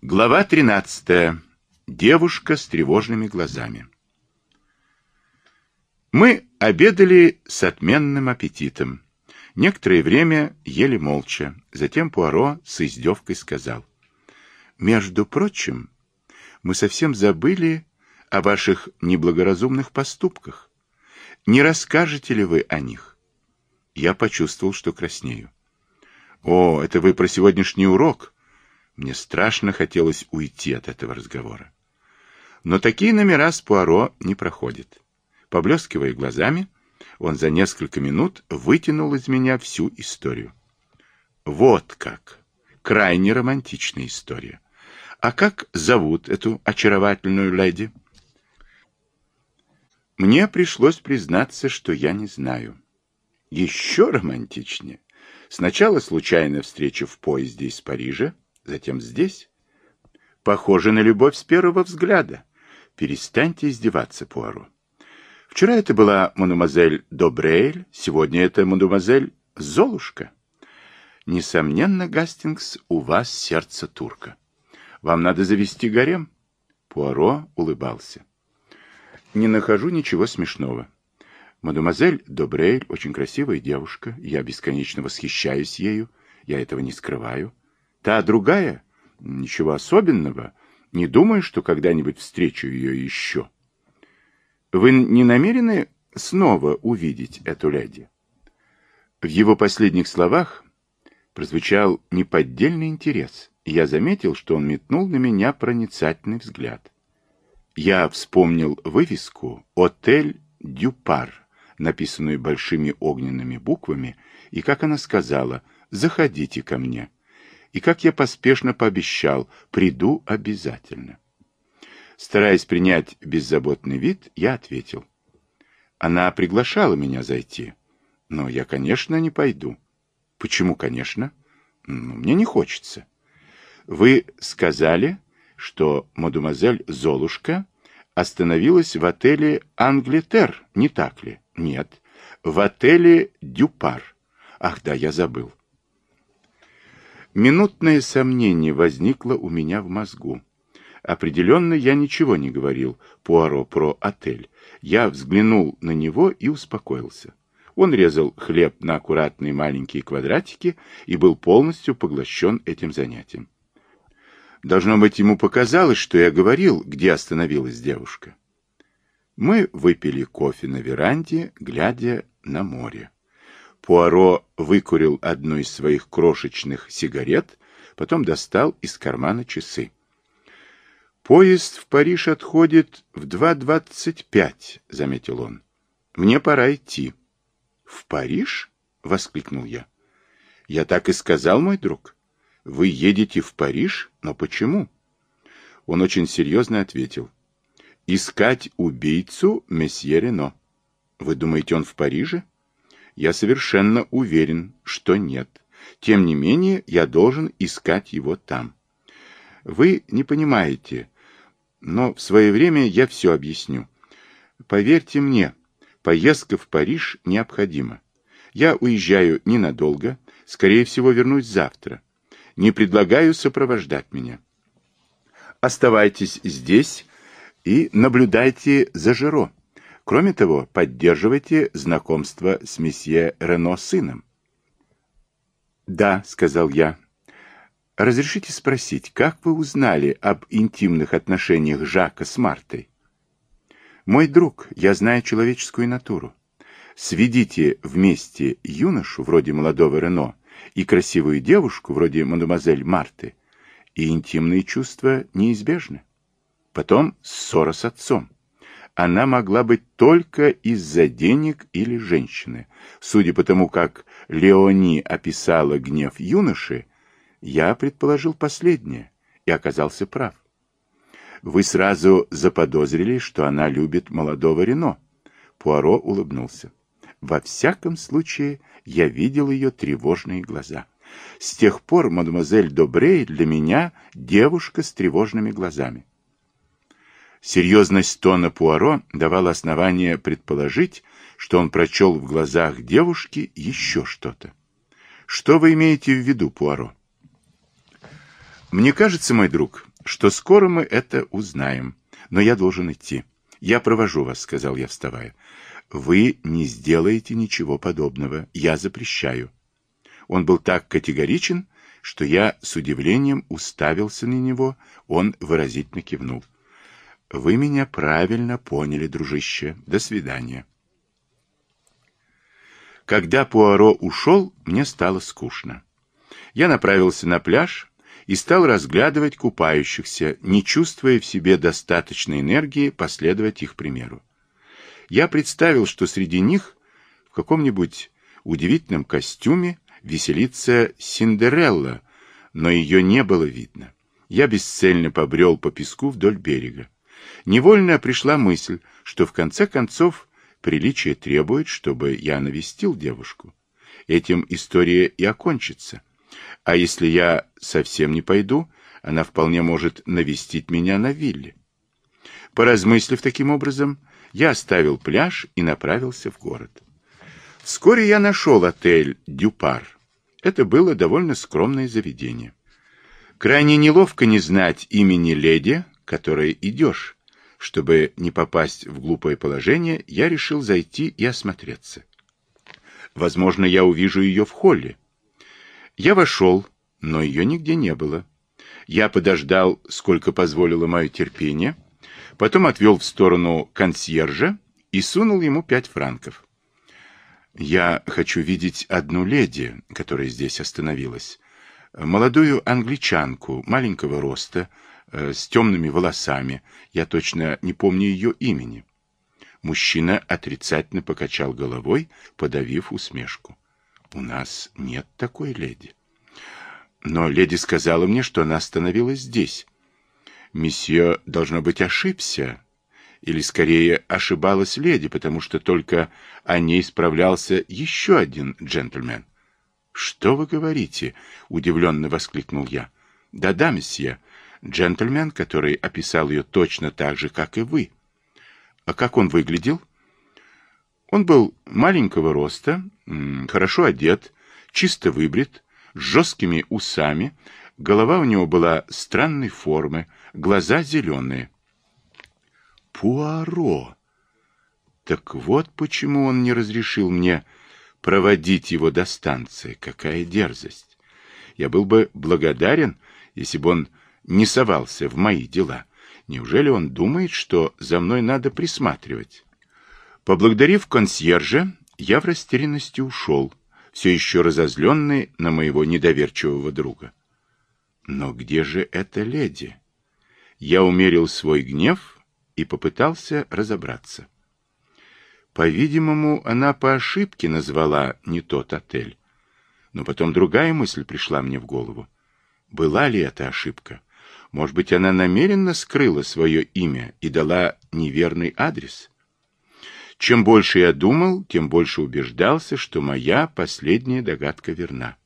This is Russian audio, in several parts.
Глава 13. Девушка с тревожными глазами. Мы обедали с отменным аппетитом. Некоторое время ели молча. Затем Пуаро с издевкой сказал. «Между прочим, мы совсем забыли о ваших неблагоразумных поступках. Не расскажете ли вы о них?» Я почувствовал, что краснею. «О, это вы про сегодняшний урок?» Мне страшно хотелось уйти от этого разговора. Но такие номера с Пуаро не проходят. Поблескивая глазами, он за несколько минут вытянул из меня всю историю. Вот как! Крайне романтичная история. А как зовут эту очаровательную леди? Мне пришлось признаться, что я не знаю. Еще романтичнее. Сначала случайная встреча в поезде из Парижа, затем здесь. Похоже на любовь с первого взгляда. Перестаньте издеваться, Пуаро. Вчера это была мадемуазель Добрейль, сегодня это мадемуазель Золушка. Несомненно, Гастингс, у вас сердце турка. Вам надо завести гарем. Пуаро улыбался. Не нахожу ничего смешного. Мадемуазель Добрейль очень красивая девушка, я бесконечно восхищаюсь ею, я этого не скрываю. Та другая, ничего особенного, не думаю, что когда-нибудь встречу ее еще. Вы не намерены снова увидеть эту леди? В его последних словах прозвучал неподдельный интерес, и я заметил, что он метнул на меня проницательный взгляд. Я вспомнил вывеску «Отель Дюпар», написанную большими огненными буквами, и как она сказала «Заходите ко мне» и, как я поспешно пообещал, приду обязательно. Стараясь принять беззаботный вид, я ответил. Она приглашала меня зайти, но я, конечно, не пойду. Почему, конечно? Ну, мне не хочется. Вы сказали, что мадемуазель Золушка остановилась в отеле «Англитер», не так ли? Нет, в отеле «Дюпар». Ах да, я забыл. Минутное сомнение возникло у меня в мозгу. Определенно я ничего не говорил Пуаро про отель. Я взглянул на него и успокоился. Он резал хлеб на аккуратные маленькие квадратики и был полностью поглощен этим занятием. Должно быть, ему показалось, что я говорил, где остановилась девушка. Мы выпили кофе на веранде, глядя на море. Пуаро выкурил одну из своих крошечных сигарет, потом достал из кармана часы. «Поезд в Париж отходит в 2.25», — заметил он. «Мне пора идти». «В Париж?» — воскликнул я. «Я так и сказал, мой друг. Вы едете в Париж? Но почему?» Он очень серьезно ответил. «Искать убийцу месье Рено. Вы думаете, он в Париже?» Я совершенно уверен, что нет. Тем не менее, я должен искать его там. Вы не понимаете, но в свое время я все объясню. Поверьте мне, поездка в Париж необходима. Я уезжаю ненадолго, скорее всего, вернусь завтра. Не предлагаю сопровождать меня. Оставайтесь здесь и наблюдайте за Жиро. Кроме того, поддерживайте знакомство с месье Рено сыном. «Да», — сказал я. «Разрешите спросить, как вы узнали об интимных отношениях Жака с Мартой?» «Мой друг, я знаю человеческую натуру. Сведите вместе юношу, вроде молодого Рено, и красивую девушку, вроде мадемуазель Марты, и интимные чувства неизбежны. Потом ссора с отцом она могла быть только из-за денег или женщины. Судя по тому, как Леони описала гнев юноши, я предположил последнее и оказался прав. Вы сразу заподозрили, что она любит молодого Рено. Пуаро улыбнулся. Во всяком случае, я видел ее тревожные глаза. С тех пор мадемуазель Добрей для меня девушка с тревожными глазами. Серьезность тона Пуаро давала основание предположить, что он прочел в глазах девушки еще что-то. Что вы имеете в виду, Пуаро? Мне кажется, мой друг, что скоро мы это узнаем, но я должен идти. Я провожу вас, сказал я, вставая. Вы не сделаете ничего подобного, я запрещаю. Он был так категоричен, что я с удивлением уставился на него, он выразительно кивнул. Вы меня правильно поняли, дружище. До свидания. Когда Пуаро ушел, мне стало скучно. Я направился на пляж и стал разглядывать купающихся, не чувствуя в себе достаточной энергии последовать их примеру. Я представил, что среди них в каком-нибудь удивительном костюме веселится Синдерелла, но ее не было видно. Я бесцельно побрел по песку вдоль берега. Невольно пришла мысль, что в конце концов приличие требует, чтобы я навестил девушку. Этим история и окончится. А если я совсем не пойду, она вполне может навестить меня на вилле. Поразмыслив таким образом, я оставил пляж и направился в город. Вскоре я нашел отель «Дюпар». Это было довольно скромное заведение. Крайне неловко не знать имени леди, которой идешь. Чтобы не попасть в глупое положение, я решил зайти и осмотреться. Возможно, я увижу ее в холле. Я вошел, но ее нигде не было. Я подождал, сколько позволило мое терпение, потом отвел в сторону консьержа и сунул ему пять франков. «Я хочу видеть одну леди, которая здесь остановилась. Молодую англичанку, маленького роста, с темными волосами. Я точно не помню ее имени». Мужчина отрицательно покачал головой, подавив усмешку. «У нас нет такой леди». «Но леди сказала мне, что она остановилась здесь». «Месье, должно быть, ошибся», или скорее ошибалась леди, потому что только о ней справлялся еще один джентльмен. «Что вы говорите?» — удивленно воскликнул я. «Да-да, месье, джентльмен, который описал ее точно так же, как и вы». «А как он выглядел?» Он был маленького роста, хорошо одет, чисто выбрит, с жесткими усами, голова у него была странной формы, глаза зеленые. Пуаро! Так вот почему он не разрешил мне проводить его до станции. Какая дерзость! Я был бы благодарен, если бы он не совался в мои дела. Неужели он думает, что за мной надо присматривать? Поблагодарив консьержа, я в растерянности ушел, все еще разозленный на моего недоверчивого друга. Но где же эта леди? Я умерил свой гнев и попытался разобраться. По-видимому, она по ошибке назвала не тот отель. Но потом другая мысль пришла мне в голову. Была ли это ошибка? Может быть, она намеренно скрыла свое имя и дала неверный адрес? Чем больше я думал, тем больше убеждался, что моя последняя догадка верна.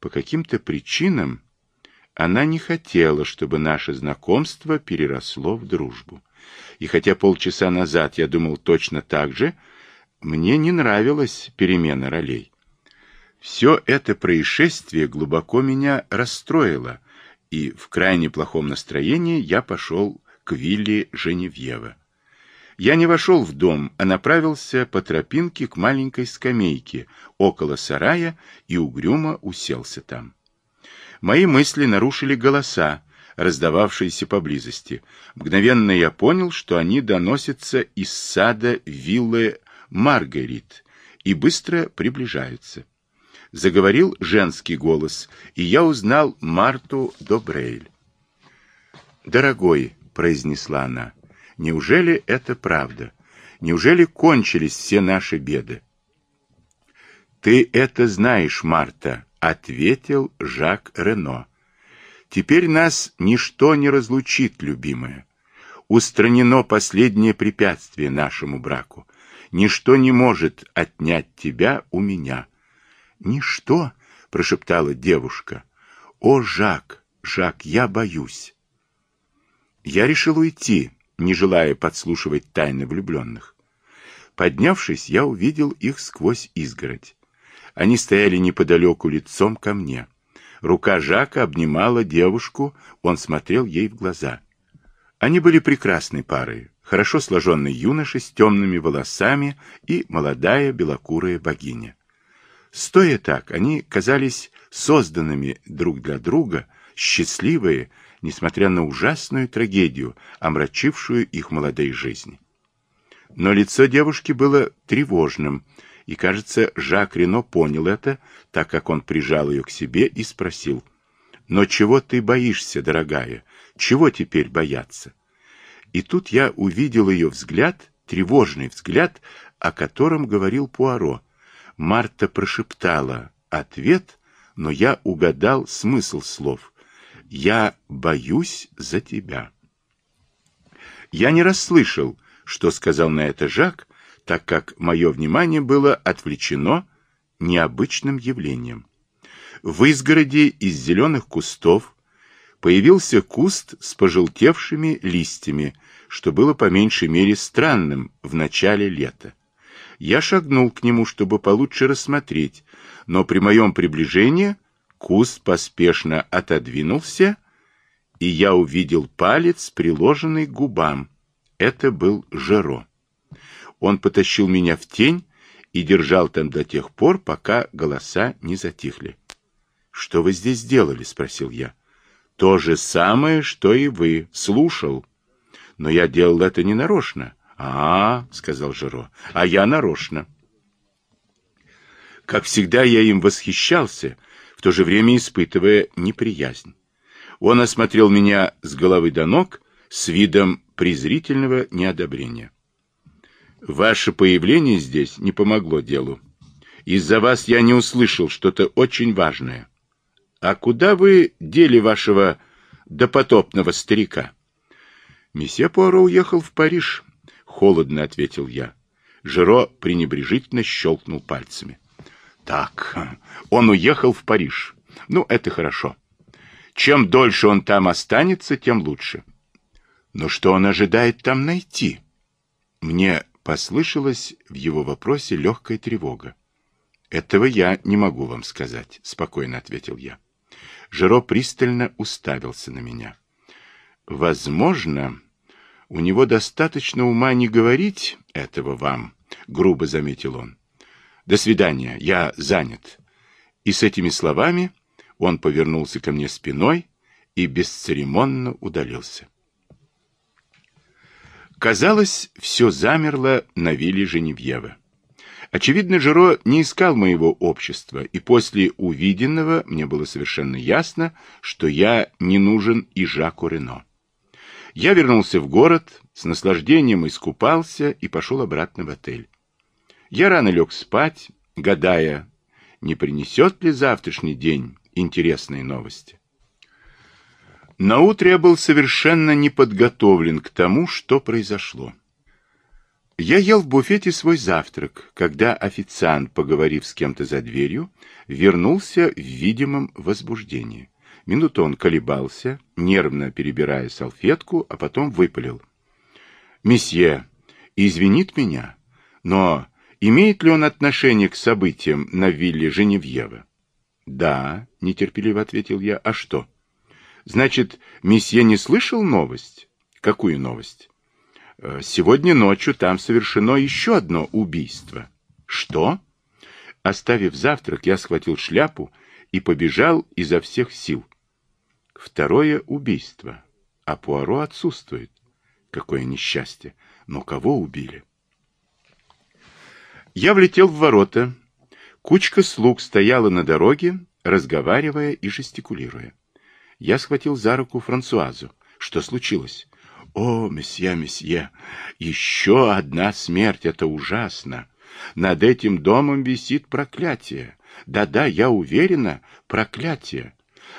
По каким-то причинам она не хотела, чтобы наше знакомство переросло в дружбу. И хотя полчаса назад я думал точно так же, мне не нравилась перемена ролей. Все это происшествие глубоко меня расстроило, и в крайне плохом настроении я пошел к вилле Женевьева. Я не вошел в дом, а направился по тропинке к маленькой скамейке около сарая и угрюмо уселся там. Мои мысли нарушили голоса, раздававшиеся поблизости. Мгновенно я понял, что они доносятся из сада виллы Маргарит и быстро приближаются. Заговорил женский голос, и я узнал Марту Добрейль. «Дорогой», — произнесла она, — Неужели это правда? Неужели кончились все наши беды? Ты это знаешь, Марта, ответил Жак Рено. Теперь нас ничто не разлучит, любимая. Устранено последнее препятствие нашему браку. Ничто не может отнять тебя у меня. Ничто, прошептала девушка. О, Жак, Жак, я боюсь. Я решил уйти, не желая подслушивать тайны влюбленных. Поднявшись, я увидел их сквозь изгородь. Они стояли неподалеку лицом ко мне. Рука Жака обнимала девушку, он смотрел ей в глаза. Они были прекрасной парой, хорошо сложенный юноша с темными волосами и молодая белокурая богиня. Стоя так, они казались созданными друг для друга, счастливые, несмотря на ужасную трагедию, омрачившую их молодые жизни. Но лицо девушки было тревожным, и, кажется, Жак Рено понял это, так как он прижал ее к себе и спросил, «Но чего ты боишься, дорогая? Чего теперь бояться?» И тут я увидел ее взгляд, тревожный взгляд, о котором говорил Пуаро. Марта прошептала ответ, но я угадал смысл слов. «Я боюсь за тебя». Я не расслышал, что сказал на это Жак, так как мое внимание было отвлечено необычным явлением. В изгороде из зеленых кустов появился куст с пожелтевшими листьями, что было по меньшей мере странным в начале лета. Я шагнул к нему, чтобы получше рассмотреть, но при моем приближении куст поспешно отодвинулся, и я увидел палец, приложенный к губам. Это был Жеро. Он потащил меня в тень и держал там до тех пор, пока голоса не затихли. «Что вы здесь делали?» — спросил я. «То же самое, что и вы. Слушал. Но я делал это не нарочно. «А, — сказал Жиро, — а я нарочно». Как всегда, я им восхищался, в то же время испытывая неприязнь. Он осмотрел меня с головы до ног с видом презрительного неодобрения. «Ваше появление здесь не помогло делу. Из-за вас я не услышал что-то очень важное. А куда вы дели вашего допотопного старика?» «Месье Пуаро уехал в Париж», Холодно ответил я. Жиро пренебрежительно щелкнул пальцами. Так, он уехал в Париж. Ну, это хорошо. Чем дольше он там останется, тем лучше. Но что он ожидает там найти? Мне послышалась в его вопросе легкая тревога. Этого я не могу вам сказать, спокойно ответил я. Жиро пристально уставился на меня. Возможно, у него достаточно ума не говорить этого вам, грубо заметил он. До свидания, я занят. И с этими словами он повернулся ко мне спиной и бесцеремонно удалился. Казалось, все замерло на вилле Женевьева. Очевидно, Жиро не искал моего общества, и после увиденного мне было совершенно ясно, что я не нужен и Жаку Рено. Я вернулся в город, с наслаждением искупался и пошел обратно в отель. Я рано лег спать, гадая, не принесет ли завтрашний день интересные новости. На утро я был совершенно не подготовлен к тому, что произошло. Я ел в буфете свой завтрак, когда официант, поговорив с кем-то за дверью, вернулся в видимом возбуждении. Минуту он колебался, нервно перебирая салфетку, а потом выпалил. «Месье, извинит меня, но имеет ли он отношение к событиям на вилле Женевьева?» «Да», — нетерпеливо ответил я. «А что?» «Значит, месье не слышал новость?» «Какую новость?» «Э, «Сегодня ночью там совершено еще одно убийство». «Что?» Оставив завтрак, я схватил шляпу и побежал изо всех сил. Второе убийство. А Пуаро отсутствует. Какое несчастье. Но кого убили? Я влетел в ворота. Кучка слуг стояла на дороге, разговаривая и жестикулируя. Я схватил за руку Франсуазу. Что случилось? О, месье, месье, еще одна смерть, это ужасно. Над этим домом висит проклятие. Да-да, я уверена, проклятие.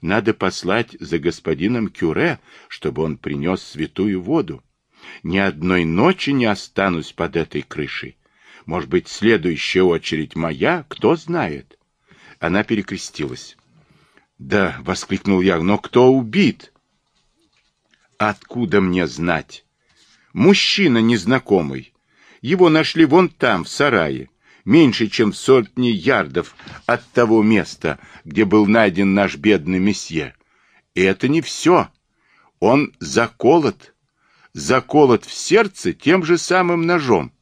Надо послать за господином Кюре, чтобы он принес святую воду. Ни одной ночи не останусь под этой крышей. Может быть, следующая очередь моя, кто знает. Она перекрестилась. Да, воскликнул я, но кто убит? Откуда мне знать? Мужчина незнакомый. Его нашли вон там, в сарае. Меньше, чем в сотни ярдов от того места, где был найден наш бедный месье. И это не все. Он заколот, заколот в сердце тем же самым ножом.